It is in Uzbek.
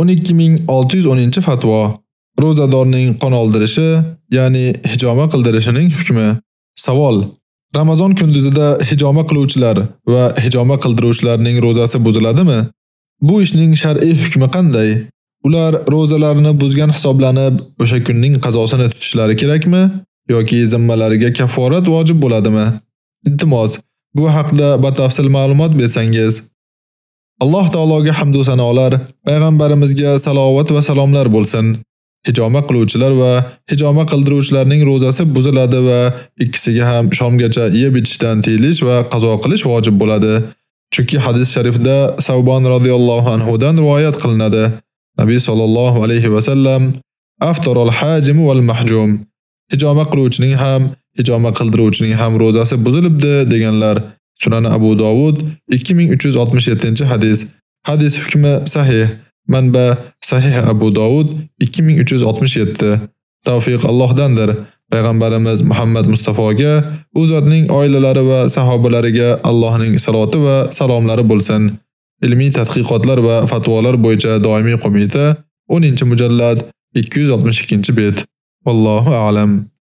12610-fatvo. Ro'zadorning qon oldirishi, ya'ni hijoma qildirishining hukmi. Savol: Ramazon kunduzida hijoma qiluvchilar va hijoma qildiruvchilarning ro'zasi buziladimi? Bu ishning shar'iy hukmi qanday? Ular ro'zalarini buzgan hisoblanib, o'sha kunning qazosini tutishlari kerakmi yoki zimmalariga kafforat vojib bo'ladimi? Iltimos, bu haqda batafsil ma'lumot bersangiz. Alloh taologa hamd va sanolar, payg'ambarimizga salovat va salomlar bo'lsin. Hijoma qiluvchilar va hijoma qildiruvchilarning ro'zasi buziladi va ikkisiga ham shomgacha yeb ichishdan tiyilish va qazo qilish vojib bo'ladi. Chunki hadis sharifda Savbon radhiyallohu anhu dan rivoyat qilinadi. Nabiy sallallohu alayhi va sallam aftorul hajim val mahjum. Hijoma qiluvchining ham, hijoma qildiruvchining ham ro'zasi buzilibdi deganlar. Sunan Abu Dovud 2367-hadis. Hadis hukmi sahih. Manba Sahih Abu Dovud 2367. Tavfiq Allohdandir. Payg'ambarimiz Muhammad Mustafoga, u zotning oilalari va sahobalariga Allohning saloti va salomlari bo'lsin. Ilmiy tadqiqotlar va fatvolar bo'yicha doimiy qo'mita 10-mujallad 262-bet. Vallohu a'lam.